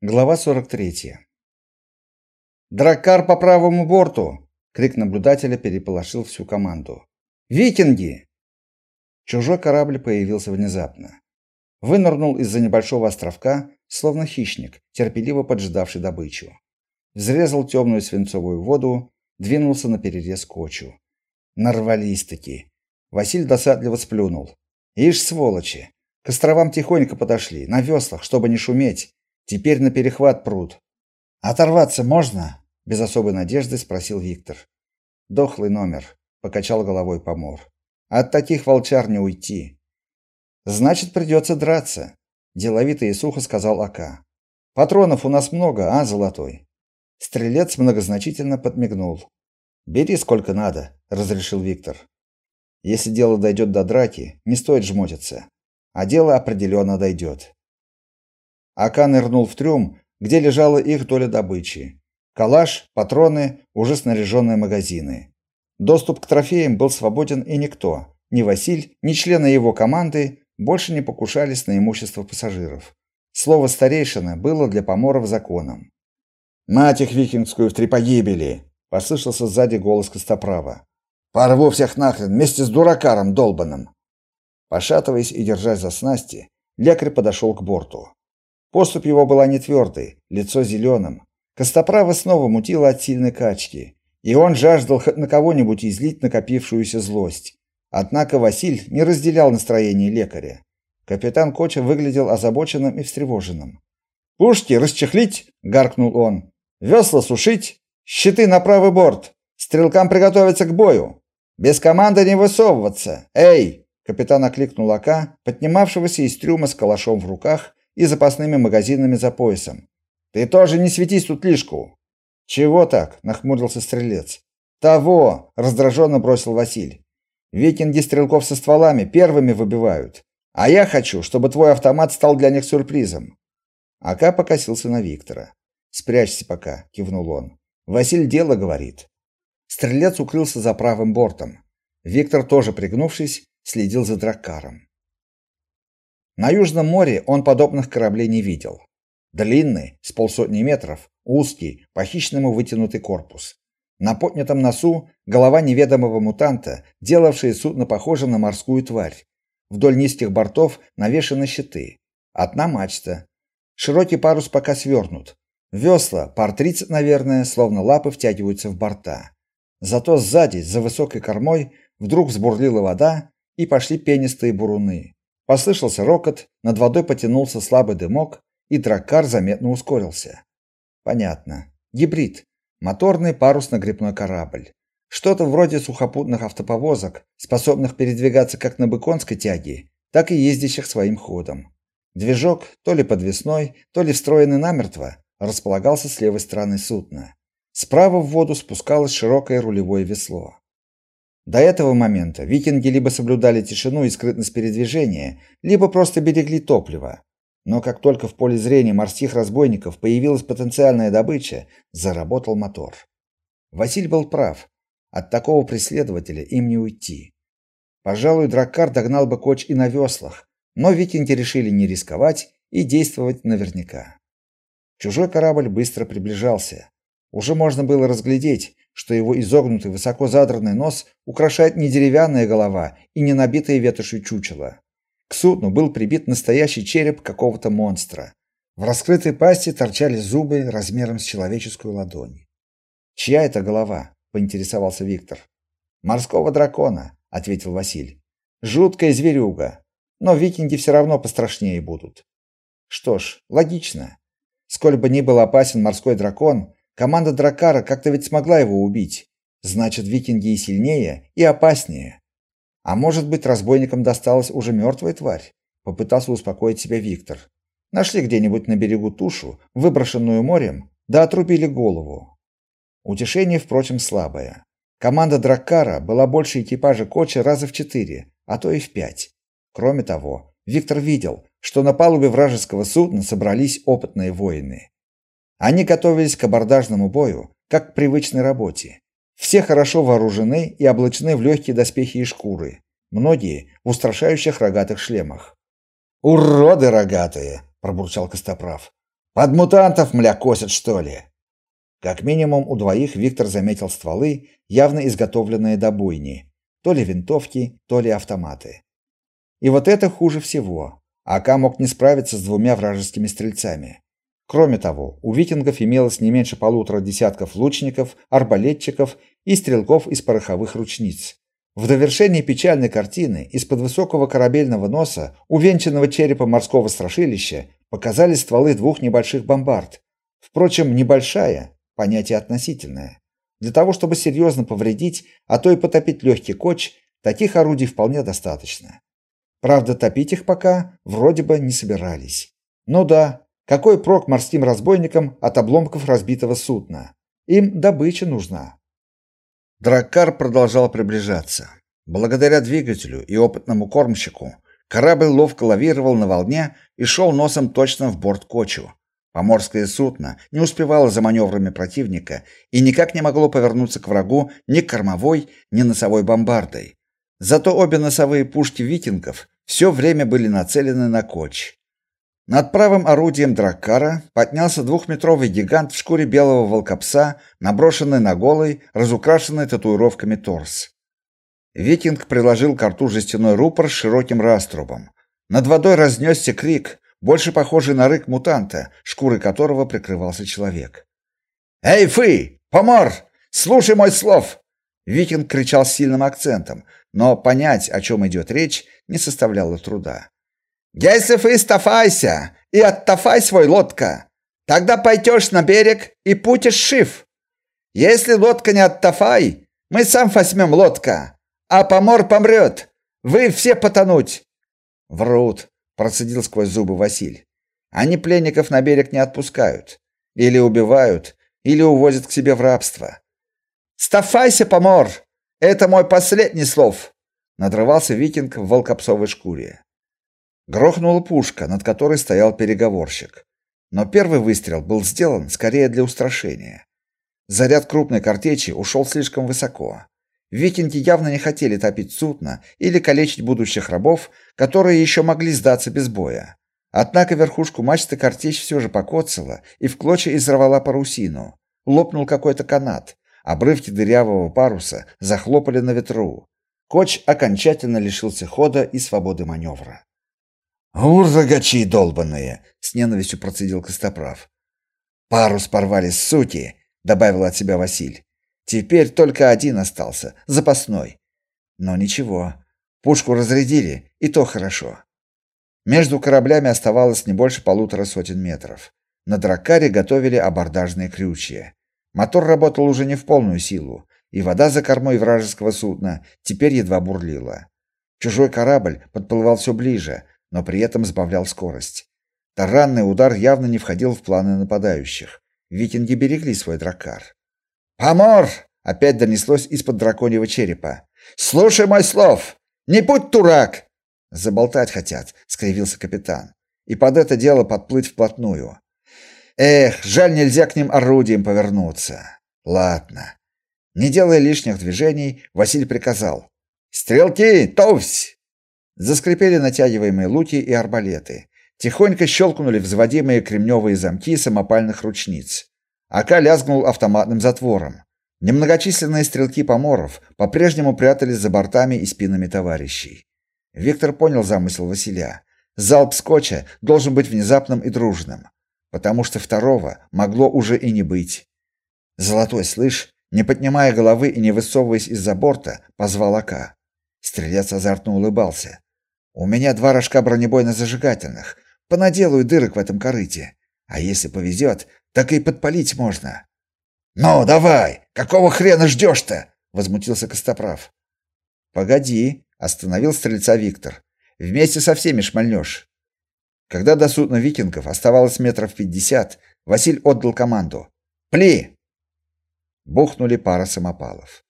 Глава 43. Драккар по правому борту, крик наблюдателя переполошил всю команду. Викинги! Чужой корабль появился внезапно. Вынырнул из-за небольшого островка, словно хищник, терпеливо поджидавший добычу. Взрезал темную свинцовую воду, двинулся на перерез кочу. Нарвались-таки. Василь досадливо сплюнул. Ишь, сволочи! К островам тихонько подошли, на веслах, чтобы не шуметь Теперь на перехват пруд. Оторваться можно? без особой надежды спросил Виктор. Дохлый номер, покачал головой помор. От таких волчар не уйти. Значит, придется драться, деловито и сухо сказал Ака. Патронов у нас много, а, золотой? Стрелец многозначительно подмигнул. Бери сколько надо, разрешил Виктор. Если дело дойдет до драки, не стоит жмотиться, а дело определенно дойдет. Ака нырнул в трюм, где лежала их доля добычи. Калаш, патроны, уже снаряженные магазины. Доступ к трофеям был свободен, и никто, ни Василь, ни члены его команды больше не покушались на имущество пассажиров. Слово старейшина было для поморов законом. «Мать их викингскую в три погибели!» — послышался сзади голос Костоправа. «Порву всех нахрен вместе с дуракаром долбаным!» Пошатываясь и держась за снасти, лекарь подошел к борту. Поступь его была не твердой, лицо зеленым. Костоправа снова мутило от сильной качки, и он жаждал хоть на кого-нибудь излить накопившуюся злость. Однако Василь не разделял настроение лекаря. Капитан Коча выглядел озабоченным и встревоженным. "Пушки расчехлить", гаркнул он. "Весла сушить, щиты на правый борт. Стрелкам приготовиться к бою. Без команды не высовываться. Эй!" Капитан окликнул Ака, поднимавшегося из трюма с калашом в руках и запасными магазинами за поясом. Ты тоже не светись тут лишку. Чего так? нахмурился стрелец. Того, раздраженно бросил Василь. Викинги стрелков со стволами первыми выбивают, а я хочу, чтобы твой автомат стал для них сюрпризом. Ака покосился на Виктора. Спрячься пока, кивнул он. Василь дело говорит. Стрелец укрылся за правым бортом. Виктор тоже пригнувшись, следил за драккаром. На Южном море он подобных кораблей не видел. Длинный, с полсотни метров, узкий, по-хищному вытянутый корпус. На поднятом носу голова неведомого мутанта, делавшая судно похожим на морскую тварь. Вдоль низких бортов навешаны щиты. Одна мачта. Широкий парус пока свернут. Весла, пар 30, наверное, словно лапы втягиваются в борта. Зато сзади, за высокой кормой, вдруг взбурлила вода, и пошли пенистые буруны. Послышался рокот, над водой потянулся слабый дымок, и драккар заметно ускорился. Понятно. Гибрид. Моторный парусно-гребной корабль. Что-то вроде сухопутных автоповозок, способных передвигаться как на быконской тяге, так и ездящих своим ходом. Движок, то ли подвесной, то ли встроенный намертво, располагался с левой стороны судна. Справа в воду спускалось широкое рулевое весло. До этого момента викинги либо соблюдали тишину и скрытность передвижения, либо просто берегли топливо. Но как только в поле зрения морских разбойников появилась потенциальная добыча, заработал мотор. Василь был прав. От такого преследователя им не уйти. Пожалуй, Драккар догнал бы коч и на веслах, но викинги решили не рисковать и действовать наверняка. Чужой корабль быстро приближался. Уже можно было разглядеть, что его изогнутый высоко задранный нос украшает не деревянная голова и не набитое ветошью чучело. К судну был прибит настоящий череп какого-то монстра. В раскрытой пасти торчали зубы размером с человеческую ладонь. Чья это голова? поинтересовался Виктор. Морского дракона, ответил Василий. Жуткая зверюга, но викинги все равно пострашнее будут. Что ж, логично. Сколь бы ни был опасен морской дракон, Команда Дракара как-то ведь смогла его убить. Значит, викинги и сильнее, и опаснее. А может быть, разбойникам досталась уже мертвая тварь? Попытался успокоить себя Виктор. Нашли где-нибудь на берегу тушу, выброшенную морем, да отрубили голову. Утешение, впрочем, слабое. Команда Драккара была больше экипажа Коча раза в четыре, а то и в пять. Кроме того, Виктор видел, что на палубе вражеского судна собрались опытные воины. Они готовились к абордажному бою, как к привычной работе. Все хорошо вооружены и облачены в легкие доспехи и шкуры, многие в устрашающих рогатых шлемах. "Уроды рогатые", пробурчал Костоправ. Под мутантов, мля, косят, что ли? Как минимум у двоих Виктор заметил стволы, явно изготовленные до бойни, то ли винтовки, то ли автоматы. И вот это хуже всего. АК мог не справиться с двумя вражескими стрельцами. Кроме того, у викингов имелось не меньше полутора десятков лучников, арбалетчиков и стрелков из пороховых ручниц. В довершении печальной картины из-под высокого корабельного носа, увенчанного черепом морского страшилища, показались стволы двух небольших бомбард. Впрочем, небольшая понятие относительное. Для того, чтобы серьезно повредить, а то и потопить легкий коч, таких орудий вполне достаточно. Правда, топить их пока вроде бы не собирались. Ну да, какой прок морским разбойникам от обломков разбитого судна? Им добыча нужна. Драккар продолжал приближаться. Благодаря двигателю и опытному кормщику корабль ловко лавировал на волне и шел носом точно в борт Кочу. Поморское судно не успевало за маневрами противника и никак не могло повернуться к врагу ни кормовой, ни носовой бомбардой. Зато обе носовые пушки викингов все время были нацелены на Коч. Над правым орудием Драккара поднялся двухметровый гигант в шкуре белого волкопса, наброшенный на голый, разукрашенный татуировками торс. Викинг приложил к рту жестяной рупор с широким раструбом. Над водой разнесся крик, больше похожий на рык мутанта, шкурой которого прикрывался человек. «Эй, фы! Помор! Слушай мой слов!» Викинг кричал с сильным акцентом, но понять, о чем идет речь, не составляло труда. «Если вы стафайся и оттафай свой лодка, тогда пойдешь на берег и путь шиф. Если лодка не оттафай, мы сам возьмем лодка, а помор помрет. Вы все потонуть». «Врут», — процедил сквозь зубы Василь. «Они пленников на берег не отпускают. Или убивают, или увозят к себе в рабство». «Стафайся, помор! Это мой последний слов!» Надрывался викинг в волкопсовой шкуре. Грохнула пушка, над которой стоял переговорщик. Но первый выстрел был сделан скорее для устрашения. Заряд крупной картечи ушел слишком высоко. Викинги явно не хотели топить судно или калечить будущих рабов, которые еще могли сдаться без боя. Однако верхушку мачты картечь все же покоцала и в клочья изорвала парусину. Лопнул какой-то канат. Обрывки дырявого паруса захлопали на ветру. Коч окончательно лишился хода и свободы маневра. «Урзагачи долбаные!» — с ненавистью процедил Костоправ. «Парус порвали с сути!» — добавил от себя Василь. «Теперь только один остался, запасной. Но ничего, пушку разрядили, и то хорошо». Между кораблями оставалось не больше полутора сотен метров. На дракаре готовили абордажные крючья. Мотор работал уже не в полную силу, и вода за кормой вражеского судна теперь едва бурлила. Чужой корабль подплывал все ближе, но при этом сбавлял скорость. Таранный удар явно не входил в планы нападающих. Викинги берегли свой дракар. «Помор!» — опять донеслось из-под драконьего черепа. «Слушай мой слов! Не будь дурак!» «Заболтать хотят», — скривился капитан. «И под это дело подплыть вплотную. Эх, жаль, нельзя к ним орудием повернуться. Ладно». Не делая лишних движений, Василий приказал. «Стрелки, товсь!» Заскрипели натягиваемые луки и арбалеты. Тихонько щелкнули взводимые кремневые замки самопальных ручниц. Ака лязгнул автоматным затвором. Немногочисленные стрелки поморов по-прежнему прятались за бортами и спинами товарищей. Виктор понял замысел Василия. Залп скотча должен быть внезапным и дружным, потому что второго могло уже и не быть. Золотой, слышь, не поднимая головы и не высовываясь из-за борта, позвал Ака. Стрелец азартно улыбался. У меня два рожка бронебойно-зажигательных. Понаделаю дырок в этом корыте. А если повезет, так и подпалить можно. «Ну, давай! Какого хрена ждешь-то?» — возмутился Костоправ. «Погоди», — остановил стрельца Виктор. «Вместе со всеми шмальнешь». Когда до судна викингов оставалось метров пятьдесят, Василь отдал команду. «Пли!» Бухнули пара самопалов.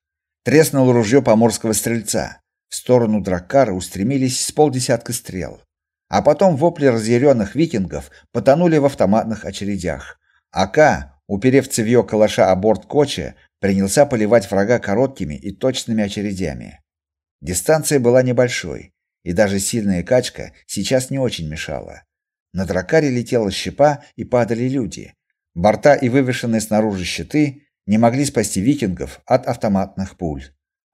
Треснуло ружье поморского стрельца. В сторону Драккара устремились с полдесятка стрел. А потом вопли разъяренных викингов потонули в автоматных очередях. АК, уперев цевьё калаша о борт коча, принялся поливать врага короткими и точными очередями. Дистанция была небольшой, и даже сильная качка сейчас не очень мешала. На дракаре летела щепа и падали люди. Борта и вывешенные снаружи щиты не могли спасти викингов от автоматных пуль.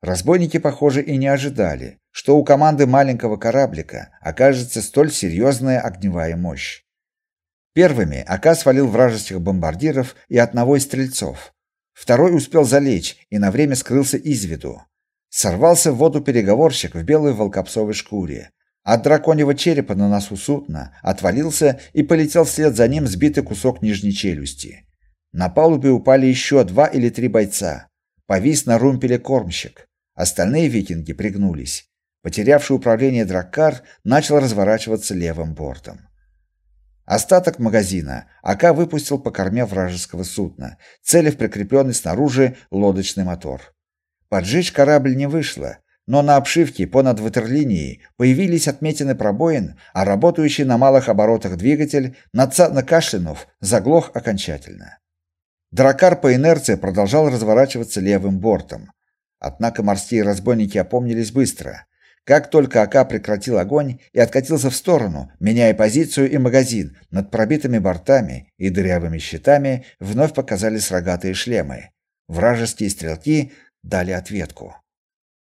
Разбойники, похоже, и не ожидали, что у команды маленького кораблика окажется столь серьезная огневая мощь. Первыми Ака свалил вражеских бомбардиров и одного из стрельцов. Второй успел залечь и на время скрылся из виду. Сорвался в воду переговорщик в белой волкопсовой шкуре. От драконьего черепа на носу судна отвалился и полетел вслед за ним сбитый кусок нижней челюсти. На палубе упали еще два или три бойца. Повис на румпеле кормщик. Остальные викинги пригнулись. Потерявший управление драккар начал разворачиваться левым бортом. Остаток магазина АК выпустил по корме вражеского судна, целив прикрепленный снаружи лодочный мотор. Поджечь корабль не вышло, но на обшивке понад ватерлинией появились отметины пробоин, а работающий на малых оборотах двигатель, надсадно кашлянув, заглох окончательно. Дракар по инерции продолжал разворачиваться левым бортом. Однако морские разбойники опомнились быстро. Как только АК прекратил огонь и откатился в сторону, меняя позицию и магазин, над пробитыми бортами и дырявыми щитами вновь показались рогатые шлемы. Вражеские стрелки дали ответку.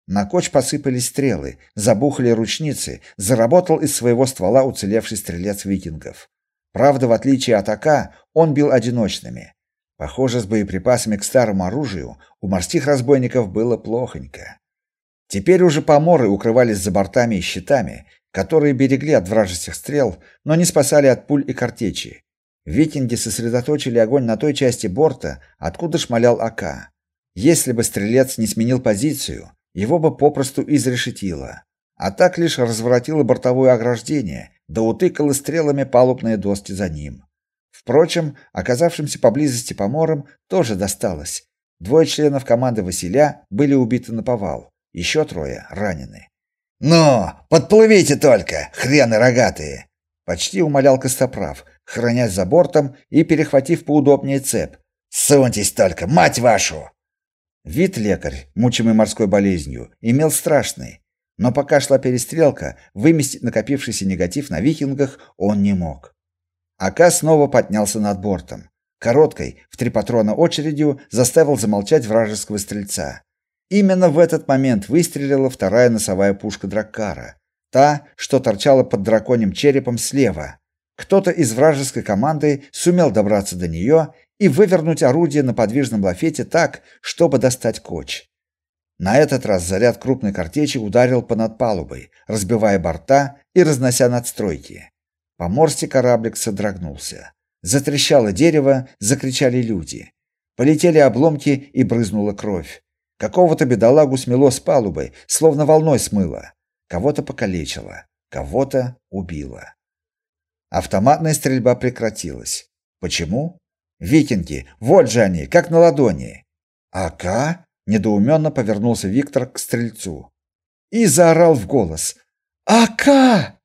На коч посыпались стрелы, забухали ручницы, заработал из своего ствола уцелевший стрелец викингов. Правда, в отличие от АК, он бил одиночными. Похоже, с боеприпасами к старому оружию у морских разбойников было плохонько. Теперь уже поморы укрывались за бортами и щитами, которые берегли от вражеских стрел, но не спасали от пуль и картечи. Викинги сосредоточили огонь на той части борта, откуда шмалял АК. Если бы стрелец не сменил позицию, его бы попросту изрешетило. А так лишь разворотило бортовое ограждение, да утыкало стрелами палубные доски за ним. Впрочем, оказавшимся поблизости поморам тоже досталось. Двое членов команды Василя были убиты на повал. Еще трое ранены. «Ну, подплывите только, хрены рогатые!» Почти умолял Костоправ, хранясь за бортом и перехватив поудобнее цепь. «Суньтесь только, мать вашу!» Вид лекарь, мучимый морской болезнью, имел страшный, но пока шла перестрелка, выместить накопившийся негатив на викингах он не мог. Ака снова поднялся над бортом. Короткой, в три патрона очередью, заставил замолчать вражеского стрельца. Именно в этот момент выстрелила вторая носовая пушка Драккара, та, что торчала под драконьим черепом слева. Кто-то из вражеской команды сумел добраться до нее и вывернуть орудие на подвижном лафете так, чтобы достать коч. На этот раз заряд крупной картечи ударил по над палубой, разбивая борта и разнося надстройки. Поморский кораблик содрогнулся. Затрещало дерево, закричали люди. Полетели обломки и брызнула кровь. Какого-то бедолагу смело с палубы, словно волной смыло. Кого-то покалечило, кого-то убило. Автоматная стрельба прекратилась. Почему? Викинги, вот же они, как на ладони. Ака? Недоуменно повернулся Виктор к стрельцу и заорал в голос: "Ака!"